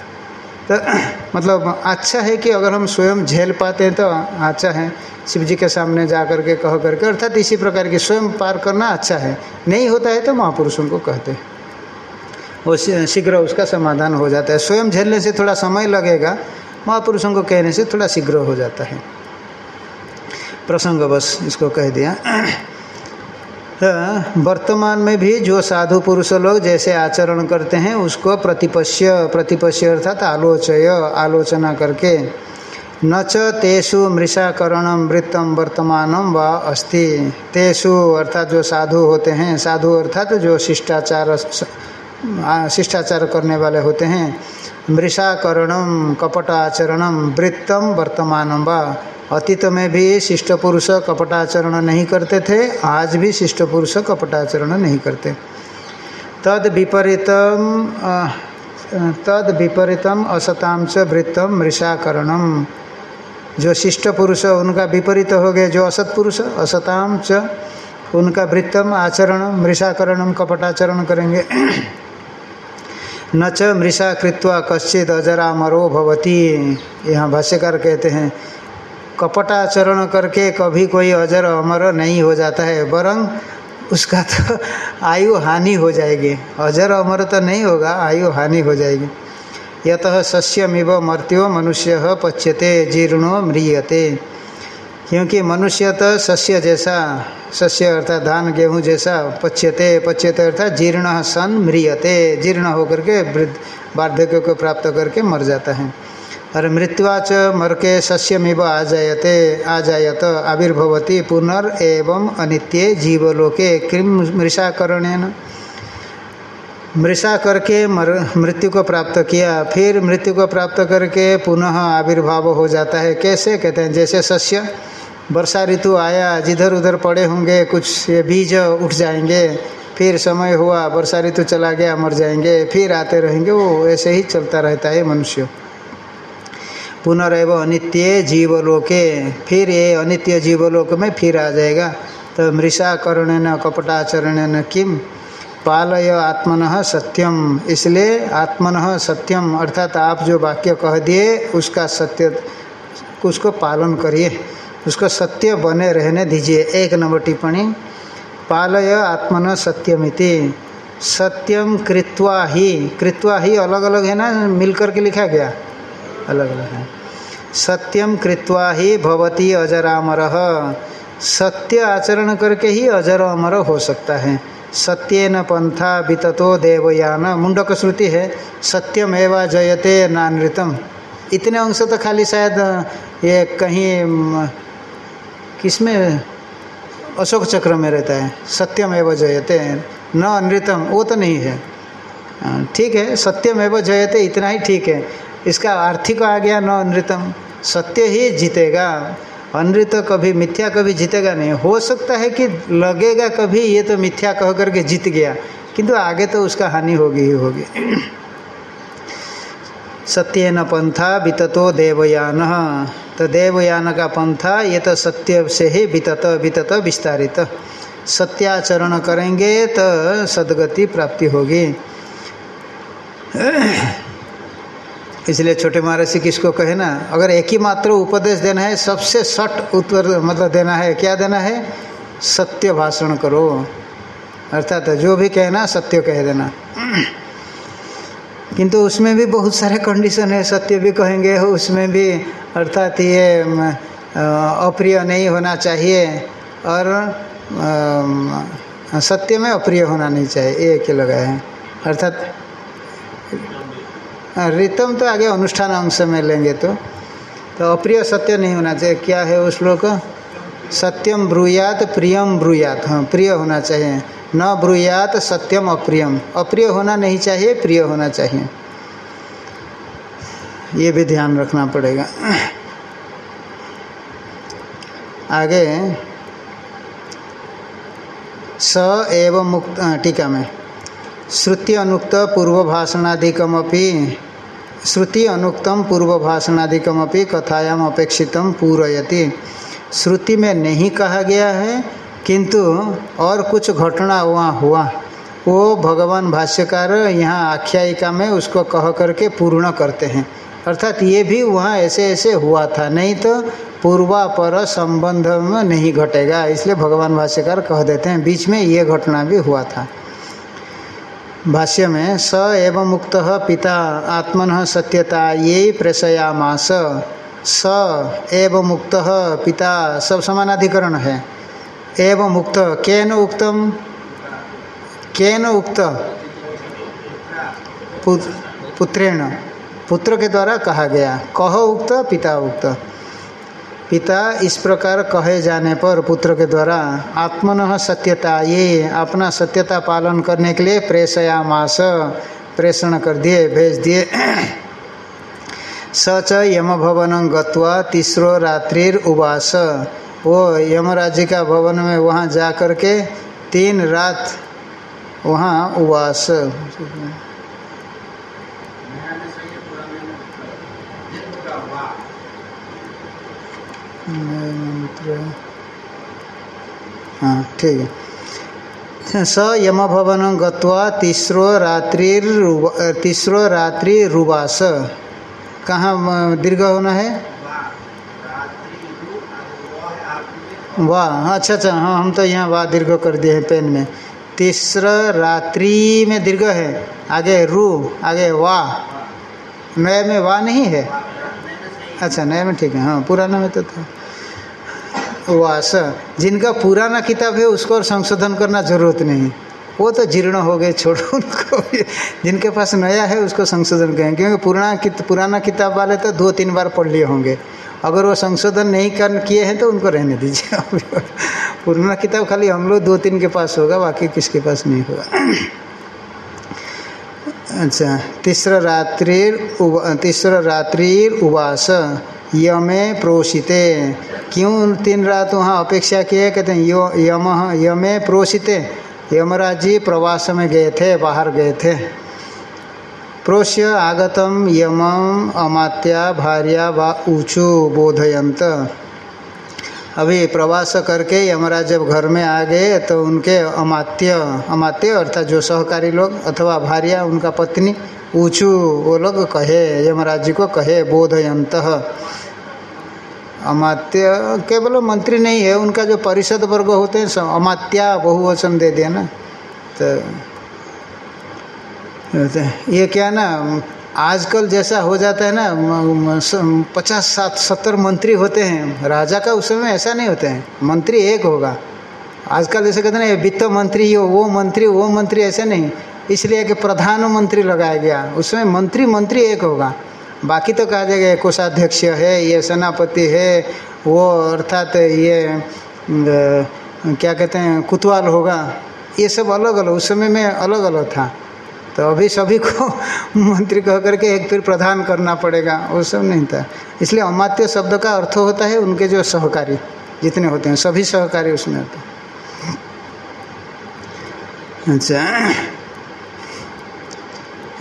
तो मतलब अच्छा है कि अगर हम स्वयं झेल पाते हैं तो अच्छा है। शिव जी के सामने जा कर के कह करके, अर्थात इसी प्रकार की स्वयं पार करना अच्छा है। नहीं होता है तो महापुरुषों को कहते वो शीघ्र उसका समाधान हो जाता है। स्वयं झेलने से थोड़ा समय लगेगा, महापुरुषों को कहने से थोड़ा शीघ्र हो जाता है। प्रसंग बस इसको कह दिया। तो वर्तमान में भी जो साधु पुरुष लोग जैसे आचरण करते हैं, उसको प्रतिपश्य प्रतिपश्य अर्थात आलोचय, आलोचना करके न च तेषु मृषाकरण वृत्तम वर्तमानम व अस्ति। तेषु अर्थात जो साधु होते हैं, साधु अर्थात जो शिष्टाचार शिष्टाचार करने वाले होते हैं मृषाकरणम कपटाचरणम वृत्तम वर्तमानम व अतीत में भी शिष्ट पुरुष कपटाचरण नहीं करते थे, आज भी शिष्ट पुरुष कपटाचरण नहीं करते। तद विपरीतम तद विपरीतम असताम च वृत्तम मृषाकरणम। जो शिष्ट पुरुष उनका विपरीत हो गए, जो असत पुरुष असताम च उनका वृत्तम आचरण, मृषाकरणम कपटाचरण करेंगे। न च मृषा कृत्वा कश्चित अजरामरो भवती। यहाँ भाष्यकार कहते हैं कपटाचरण करके कभी कोई अजर अमर नहीं हो जाता है वरং उसका तो आयु हानि हो जाएगी। अजर अमर तो नहीं होगा, आयु हानि हो जाएगी। यत सस्यमिव मर्त्यो मनुष्य पच्यते, जीर्णो म्रियते। क्योंकि मनुष्य तो सस्य जैसा, सस्य अर्थात धान, गेहूँ जैसा पच्यते पच्यते अर्थात जीर्ण सन म्रियते। जीर्ण होकर के वृद्ध वार्धक्य को प्राप्त करके मर जाता है। और मृत्युवाच मर के सस्यमिव आ जायते आ जायत आविर्भवती पुनर् एवं अनित्य जीवलोके किम मृषाकरण मृषा करके मर मृत्यु को प्राप्त किया, फिर मृत्यु को प्राप्त करके पुनः आविर्भाव हो जाता है। कैसे? कहते हैं, जैसे सस्य, वर्षा ऋतु आया जिधर उधर पड़े होंगे, कुछ बीज उठ जाएँगे, फिर समय हुआ, वर्षा ऋतु चला गया, मर जाएँगे, फिर आते रहेंगे, वो ऐसे ही चलता रहता है मनुष्य। पुनरव अनित्य जीवलोके, फिर ये अनित्य जीवलोक में फिर आ जाएगा। तो मृषाकरण न कपटाचरण न किम पालय आत्मन सत्यम इसलिए आत्मन सत्यम अर्थात आप जो वाक्य कह दिए, उसका सत्य, उसको पालन करिए। उसको सत्य बने रहने दीजिए। एक नंबर टिप्पणी। पालय आत्मन सत्यमिति। सत्यम कृत्वा ही। कृत्वा ही अलग अलग है ना? मिलकर के लिखा गया। अलग अलग है। सत्यम कृत्वा ही भवती अजरामर। सत्य आचरण करके ही अजर अमर हो सकता है। सत्यन पंथा विततो देवयान। मुंडक श्रुति है सत्यम एवं जयते नानृतम। इतने अंश तो खाली शायद, ये कहीं किसमें, अशोक चक्र में रहता है। सत्यम एवं जयते न अनृतम वो तो नहीं है। ठीक है सत्यम एवं जयते इतना ही ठीक है। इसका आर्थिक आ गया न अनृतम। सत्य ही जीतेगा। अनृत कभी मिथ्या कभी जीतेगा नहीं। हो सकता है कि लगेगा कभी, ये तो मिथ्या कह करके जीत गया। किंतु आगे तो उसका हानि होगी ही होगी। सत्य न पंथा विततो देवयान। तो देवयान का पंथा, ये तो सत्य से ही वितत वितत, विस्तारित। सत्याचरण करेंगे तो सदगति प्राप्ति होगी। इसलिए छोटे महाराज से किसको कहे ना, अगर एक ही मात्र उपदेश देना है, सबसे सट उत्तर मतलब देना है, क्या देना है? सत्य भाषण करो। अर्थात जो भी कहना सत्य कह देना। किंतु उसमें भी बहुत सारे कंडीशन है, सत्य भी कहेंगे, उसमें भी अर्थात ये अप्रिय नहीं होना चाहिए, और सत्य में अप्रिय होना नहीं चाहिए ये एक लगाए हैं। अर्थात रितम तो आगे अनुष्ठान अंश में लेंगे तो। तो अप्रिय सत्य नहीं होना चाहिए, क्या है उस श्लोक सत्यम ब्रूयात, प्रियम ब्रूयात। हाँ प्रिय होना चाहिए। न ब्रूयात, सत्यम अप्रियम। अप्रिय होना नहीं चाहिए, प्रिय होना चाहिए। ये भी ध्यान रखना पड़ेगा। आगे, स एवं मुक्त टीका में श्रुति अनुक्त पूर्व भाषणादिकमपि श्रुति अनुक्तम पूर्व भाषणादिकमपि कथायाम अपेक्षित पूरयति। श्रुति में नहीं कहा गया है, किंतु और कुछ घटना वहाँ हुआ। वो भगवान भाष्यकार यहाँ आख्यायिका में उसको कह करके पूर्ण करते हैं। अर्थात ये भी वहाँ ऐसे ऐसे हुआ था, नहीं तो पूर्वापर संबंध में नहीं घटेगा, इसलिए भगवान भाष्यकार कह देते हैं। बीच में ये घटना भी हुआ था। भाष्य में, स एवं मुक्त पिता आत्मन सत्यता, ये प्रेषयामास स एवं मुक्त पिता सब समानाधिकरण है। एवं मुक्त, केन उक्तम? केन उक्त? पुत्रेण। पुत्र के द्वारा कहा गया कह उक्त? पिता उक्त। पिता इस प्रकार कहे जाने पर पुत्र के द्वारा, आत्मन सत्यता, ये अपना सत्यता पालन करने के लिए प्रेषयामास, प्रेषण कर दिए, भेज दिए। सच यम भवन गत्वा तीसरो रात्रिर उवास। वो यमराज्य का भवन में वहाँ जा कर के तीन रात वहाँ उवास। मंत्र हाँ ठीक है। स यम भवन गत्वा तीसरो रात्रि तीसरो रात्रि रुवास। कहाँ दीर्घ होना है? वाह अच्छा अच्छा हाँ हम तो यहाँ वाह दीर्घ कर दिए हैं पेन में। तीसरा रात्रि में दीर्घ है। आगे रू, आगे वाह। नए में वाह नहीं है? अच्छा नया में ठीक है हाँ पुराना में तो था। वास जिनका पुराना किताब है उसको और संशोधन करना ज़रूरत नहीं। वो तो जीर्ण हो गए छोड़ो उनको। जिनके पास नया है उसको संशोधन करें क्योंकि पुराना कित, पुराना किताब वाले तो दो तीन बार पढ़ लिए होंगे। अगर वो संशोधन नहीं कर किए हैं तो उनको रहने दीजिए। [LAUGHS] पुराना किताब खाली हम लोग दो तीन के पास होगा बाकी किसके पास नहीं होगा। [CLEARS THROAT] अच्छा तीसरा रात्रि तीसरा उवास यमे प्रोषिते। क्यों तीन रात वहाँ अपेक्षा किए? कहते हैं, यो, यम, यमे प्रोषिते। यमराज जी प्रवास में गए थे, बाहर गए थे। प्रोष्य आगतम यमम अमात्या भार्या व ऊचु बोधयंत अभी प्रवास करके यमराज जब घर में आ गए तो उनके अमात्य अमात्य अर्थात जो सहकारी लोग अथवा भार्या, उनका पत्नी ऊँचू, वो लोग कहे, यमराज जी को कहे, बोधयंत। अमात्य, केवल मंत्री नहीं है, उनका जो परिषद वर्ग होते हैं अमात्या बहुवचन दे दिया ना। तो ये क्या ना आजकल जैसा हो जाता है ना पचास सात सत्तर मंत्री होते हैं। राजा का उस समय ऐसा नहीं होते हैं। मंत्री एक होगा। आजकल जैसे कहते हैं वित्त मंत्री हो वो मंत्री वो मंत्री ऐसे नहीं। इसलिए कि प्रधानमंत्री लगाया गया। उसमें मंत्री मंत्री एक होगा। बाकी तो कहा जाएगा कोषाध्यक्ष है, ये सेनापति है, वो अर्थात ये क्या कहते हैं, कुतवाल होगा। ये सब अलग अलग उस समय में अलग अलग था। तो अभी सभी को [LAUGHS] मंत्री कह करके एक फिर प्रधान करना पड़ेगा वो सब नहीं था। इसलिए अमात्य शब्द का अर्थ होता है उनके जो सहकारी जितने होते हैं सभी सहकारी उसमें होते हैं। अच्छा।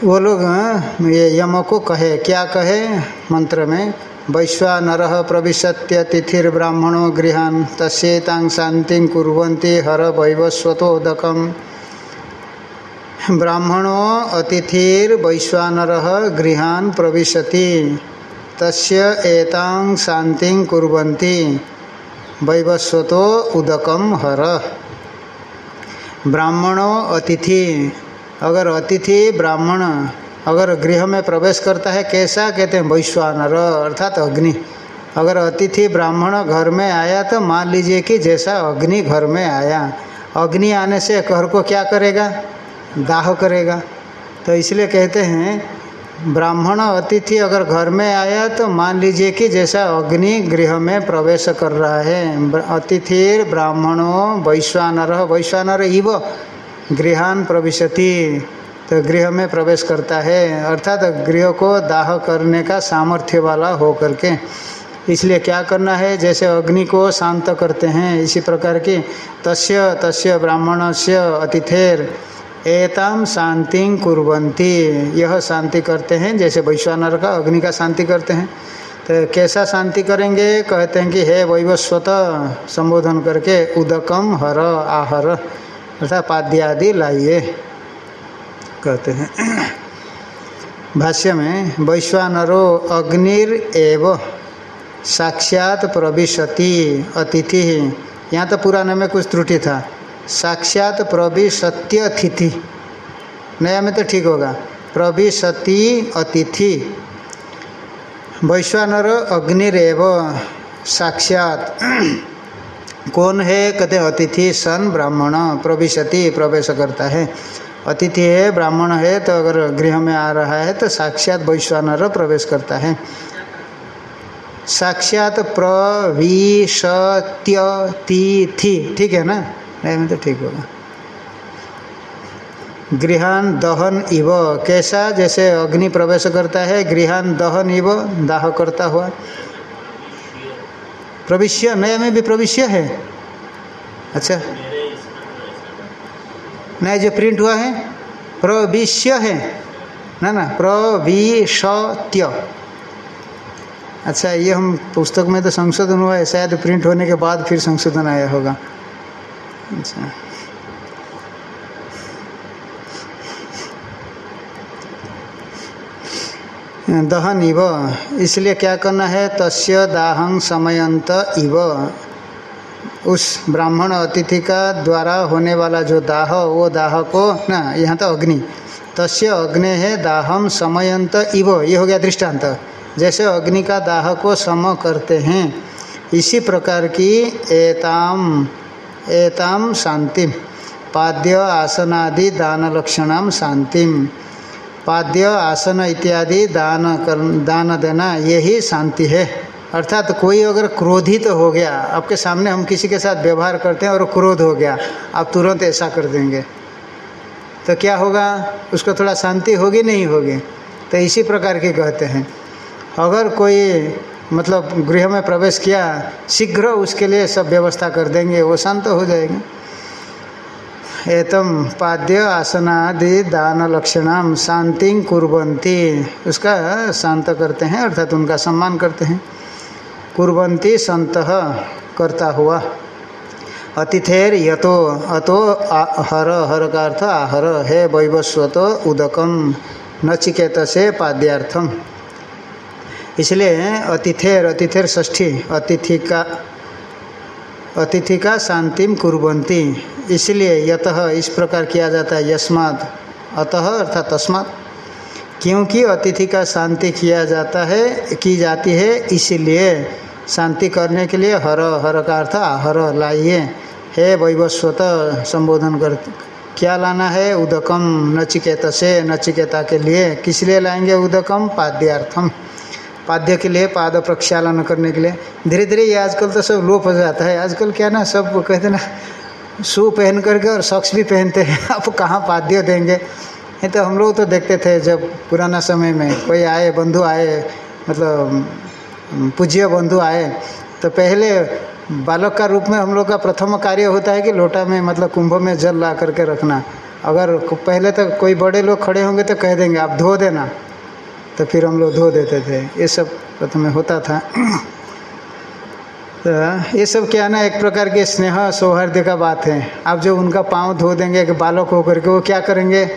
वो लोग हाँ, ये यम को कहे क्या कहे? मंत्र में वैश्वा वैश्वानर प्रविशत्य तिथिर्ब्राह्मणों गृहान तस्ेतांग शांति कुरंती हर वैवस्वतोदकम ब्राह्मणो अतिथिर वैश्वानर गृहान प्रविशति। तस्य शांति कुर्वन्ति। वैवस्वतो उदकम हर। ब्राह्मणो अतिथि। अगर अतिथि ब्राह्मण, अगर गृह में प्रवेश करता है, कैसा? कहते हैं, वैश्वानर, अर्थात अग्नि। अगर अतिथि ब्राह्मण घर में आया तो मान लीजिए कि जैसा अग्नि घर में आया। अग्नि आने से घर को क्या करेगा? दाह करेगा। तो इसलिए कहते हैं, ब्राह्मण अतिथि अगर घर में आया तो मान लीजिए कि जैसा अग्नि गृह में प्रवेश कर रहा है अतिथि ब्राह्मणों, वैश्वानर वैश्वानर इव गृहान प्रविशति तो गृह में प्रवेश करता है। अर्थात गृह को दाह करने का सामर्थ्य वाला हो करके इसलिए क्या करना है, जैसे अग्नि को शांत करते हैं, इसी प्रकार की तस्य तस्य ब्राह्मण से अतिथेर एताम शांति कुरंती यह शांति करते हैं, जैसे वैश्वानर का अग्नि का शांति करते हैं। तो कैसा शांति करेंगे? कहते हैं कि हे वैवस्वत, संबोधन करके उदकम हर आहर, अर्थात पाद्यादि लाइए। कहते हैं। भाष्य में, वैश्वानरो अग्निर एव साक्षात प्रविशति अतिथि। यहाँ तो पुराने में कुछ त्रुटि था। साक्षात प्रविशत्य अतिथि। नया में तो ठीक होगा। प्रविशति अतिथि। वैश्वानर अग्निरेव। साक्षात। कौन है? कहते अतिथि सन ब्राह्मण। प्रविशति प्रवेश करता है। अतिथि है, ब्राह्मण है तो अगर गृह में आ रहा है तो साक्षात वैश्वानर प्रवेश करता है। साक्षात प्रविशत्यतिथि। ठीक है ना? नहीं तो ठीक होगा। गृहान दहन इव, कैसा? जैसे अग्नि प्रवेश करता है, गृहान दहन इव, दाह करता हुआ। प्रविश्य, नया में भी प्रविश्य है? अच्छा। नया जो प्रिंट हुआ है, प्रविश्य है। ना ना, प्रविशत्य। अच्छा ये हम पुस्तक में तो संशोधन हुआ है, शायद प्रिंट होने के बाद फिर संशोधन आया होगा। दहन इव। इसलिए क्या करना है? तस्य दाहं समयंत इव। उस ब्राह्मण अतिथि का द्वारा होने वाला जो दाह, वो दाह को, ना, यहाँ तो अग्नि। तस्य अग्नि है दाहम समयंत इव। ये हो गया दृष्टांत। जैसे अग्नि का दाह को सम करते हैं, इसी प्रकार की एताम एताम शांतिम पाद्य आसनादि दान लक्षणाम शांतिम पाद्य आसन इत्यादि दान कर दान देना यही शांति है। अर्थात तो कोई अगर क्रोधित तो हो गया, आपके सामने हम किसी के साथ व्यवहार करते हैं और क्रोध हो गया, आप तुरंत ऐसा कर देंगे। तो क्या होगा? उसको थोड़ा शांति होगी, नहीं होगी? तो इसी प्रकार के कहते हैं। अगर कोई मतलब गृह में प्रवेश किया, शीघ्र उसके लिए सब व्यवस्था कर देंगे, वो शांत हो जाएँगे। एतम पाद्य आसनादि दान लक्षणाम शांति कुरंती उसका शांत करते हैं, अर्थात उनका सम्मान करते हैं। कुरंती संत करता हुआ। अतिथेर यतो, अतो हर हर का अर्थ आहर हे वैवस्वत उदकम। नचिकेत से पाद्यार्थम। इसलिए अतिथेर अतिथेर ष्ठी अतिथि का अतिथि का शांतिम कुरंती इसलिए यतः इस प्रकार किया जाता है, यस्मात। अतः अर्थात तस्मात। क्योंकि अतिथि का शांति किया जाता है, की जाती है, इसलिए शांति करने के लिए हर हर का अर्थ हर लाइए हे वैवस्वत, संबोधन कर, क्या लाना है? उदकम नचिकेत से नचिकेता के लिए। किस लिए लाएँगे उदकम? पाद्यार्थम। पाद्य के लिए, पाद प्रक्षालन करने के लिए। धीरे धीरे ये आजकल तो सब लोप हो जाता है। आजकल क्या ना, सब कहते ना, शू पहन करके और सॉक्स भी पहनते हैं। [LAUGHS] आप कहाँ पाद्य देंगे? ये तो हम लोग तो देखते थे जब पुराना समय में कोई आए, बंधु आए मतलब पूज्य बंधु आए तो पहले बालक का रूप में हम लोग का प्रथम कार्य होता है कि लोटा में मतलब कुंभ में जल ला करके रखना। अगर पहले तो कोई बड़े लोग खड़े होंगे तो कह देंगे, आप धो देना। तो फिर हम लोग धो देते थे। ये सब प्रथम होता था। तो ये सब क्या ना, एक प्रकार के स्नेह सौहार्द का बात है। आप जो उनका पाँव धो देंगे, एक बालक होकर के, वो क्या करेंगे?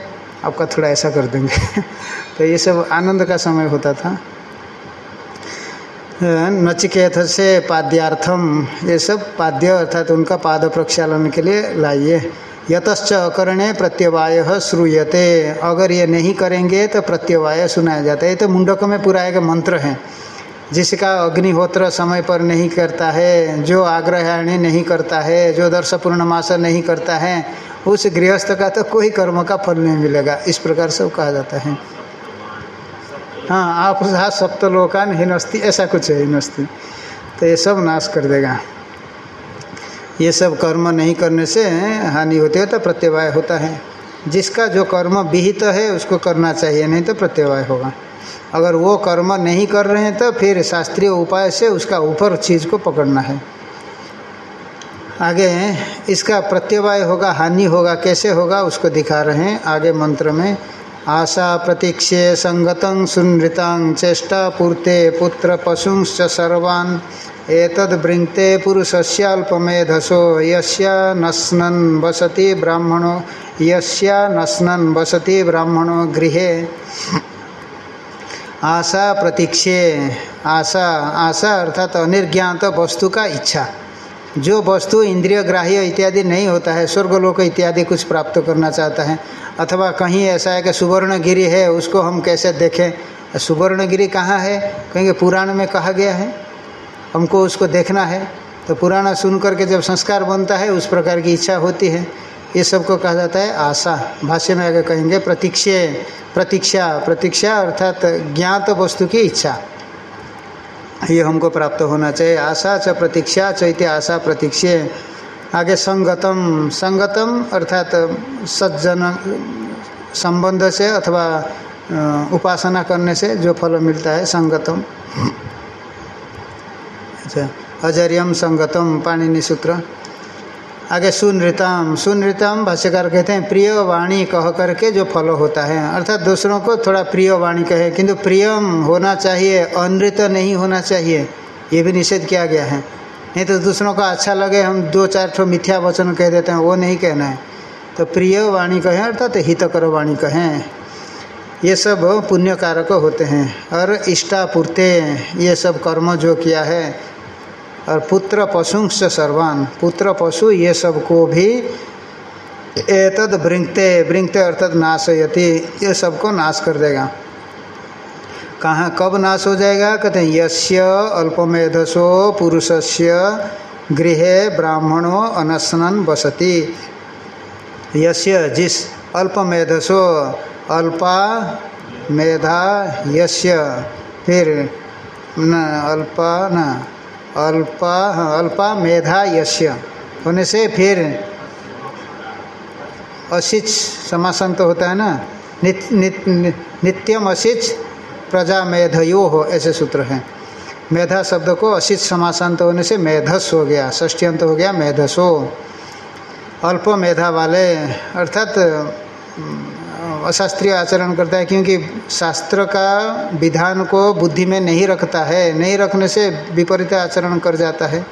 आपका थोड़ा ऐसा कर देंगे। [LAUGHS] तो ये सब आनंद का समय होता था। नचिकेत से पाद्यार्थम, ये सब पाद्य अर्थात उनका पाद प्रक्षालन के लिए लाइए। यतश्च अकरणे प्रत्यवाय श्रूयते। अगर ये नहीं करेंगे तो प्रत्यवाय सुनाया जाता है। ये तो मुंडक में पूरा एक मंत्र है। जिसका अग्निहोत्र समय पर नहीं करता है, जो आग्रहणी नहीं करता है, जो दर्श पूर्णमास नहीं करता है, उस गृहस्थ का तो कोई कर्म का फल नहीं मिलेगा। इस प्रकार से कहा जाता है। हाँ आप सप्तलोकान हिनस्ती ऐसा कुछ है हिनस्ती तो ये सब नाश कर देगा। ये सब कर्म नहीं करने से हानि होती है तो प्रत्यवाय होता है। जिसका जो कर्म विहित है, उसको करना चाहिए, नहीं तो प्रत्यवाय होगा। अगर वो कर्म नहीं कर रहे हैं तो फिर शास्त्रीय उपाय से उसका ऊपर चीज़ को पकड़ना है। आगे, इसका प्रत्यवाय होगा, हानि होगा, कैसे होगा, उसको दिखा रहे हैं आगे मंत्र में। आशा प्रतीक्षे संगतं सुनृतां चेष्टा पूर्ते पुत्र पशुंश्च सर्वान्। एतद बृंगते पुरुषस्याल्पमेधसो। यस्या नस्नन वसति ब्राह्मणो। यस्या नस्नन वसति ब्राह्मणो गृहे। आशा प्रतीक्षे आशा आशा अर्थात अनिर्ज्ञात वस्तु का इच्छा। जो वस्तु इंद्रिय, ग्राह्य इत्यादि नहीं होता है, स्वर्गलोक इत्यादि कुछ प्राप्त करना चाहता है, अथवा कहीं ऐसा है कि सुवर्णगिरी है, उसको हम कैसे देखें? सुवर्णगिरी कहाँ है? कहेंगे पुराण में कहा गया है। हमको उसको देखना है। तो पुराना सुन करके जब संस्कार बनता है, उस प्रकार की इच्छा होती है। ये सबको कहा जाता है आशा। भाष्य में आगे कहेंगे प्रतीक्षे, प्रतीक्षा प्रतीक्षा अर्थात ज्ञात वस्तु की इच्छा। ये हमको प्राप्त होना चाहिए। आशा च प्रतीक्षा चैत्य आशा प्रतीक्षे। आगे संगतम संगतम अर्थात सज्जन, संबंध से अथवा उपासना करने से जो फल मिलता है, संगतम। अच्छा। अजर्यम संगतम, पाणिनि सूत्र। आगे सुनृतम सुनृतम भाष्यकार कहते हैं प्रिय वाणी कह करके जो फल होता है। अर्थात दूसरों को थोड़ा प्रिय वाणी कहे, किंतु प्रियम होना चाहिए, अनृत नहीं होना चाहिए, ये भी निषेध किया गया है। नहीं तो दूसरों को अच्छा लगे, हम दो चार ठो मिथ्या वचन कह देते हैं, वो नहीं कहना है। तो प्रिय वाणी कहें, अर्थात हितकर वाणी कहें। ये सब पुण्य कारक होते हैं, और इष्टापूर्ते, ये सब कर्म जो किया है और पुत्र पशुंश सर्वान। पुत्र पशु ये सबको भी एतद वृंगते वृंगते अर्थात नाशयति, ये सबको नाश कर देगा। कहाँ, कब नाश हो जाएगा? कहते हैं, यस्य अल्पमेधसो पुरुषस्य गृह ब्राह्मणों अनशनन बसती यस्य, जिस अल्पमेधसो, अल्पा मेधा यस्य, फिर न, अल्पा न। अल्पा अल्पा मेधा यश्य होने से फिर अशिच समासंत होता है ना? नित, नित, नित्यम अशिच प्रजा मेधयो हो ऐसे सूत्र हैं। मेधा शब्द को अशिच समासांत होने से मेधस हो गया ष्टियंत हो गया मेधसो अल्प मेधा वाले अर्थात अशास्त्रीय आचरण करता है क्योंकि शास्त्र का विधान को बुद्धि में नहीं रखता है। नहीं रखने से विपरीत आचरण कर जाता है।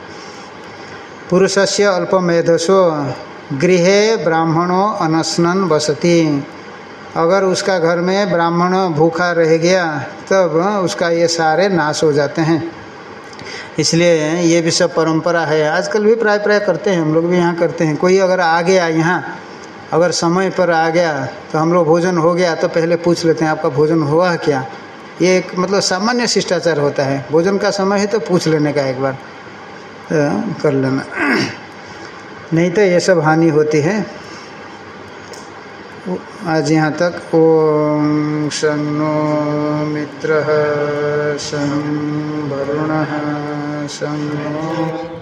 पुरुष से अल्पमेधसो गृह ब्राह्मणों अनशनन बसती अगर उसका घर में ब्राह्मण भूखा रह गया, तब उसका ये सारे नाश हो जाते हैं। इसलिए ये भी सब परंपरा है। आजकल भी प्राय प्राय करते हैं, हम लोग भी यहाँ करते हैं। कोई अगर आ गया यहाँ अगर समय पर आ गया तो हम लोग भोजन हो गया तो पहले पूछ लेते हैं, आपका भोजन हुआ क्या? ये एक मतलब सामान्य शिष्टाचार होता है। भोजन का समय है तो पूछ लेने का एक बार तो कर लेना। [CLEARS THROAT] नहीं तो ये सब हानि होती है। आज यहाँ तक। ओम सन्नो मित्र सं वरुण सन्नो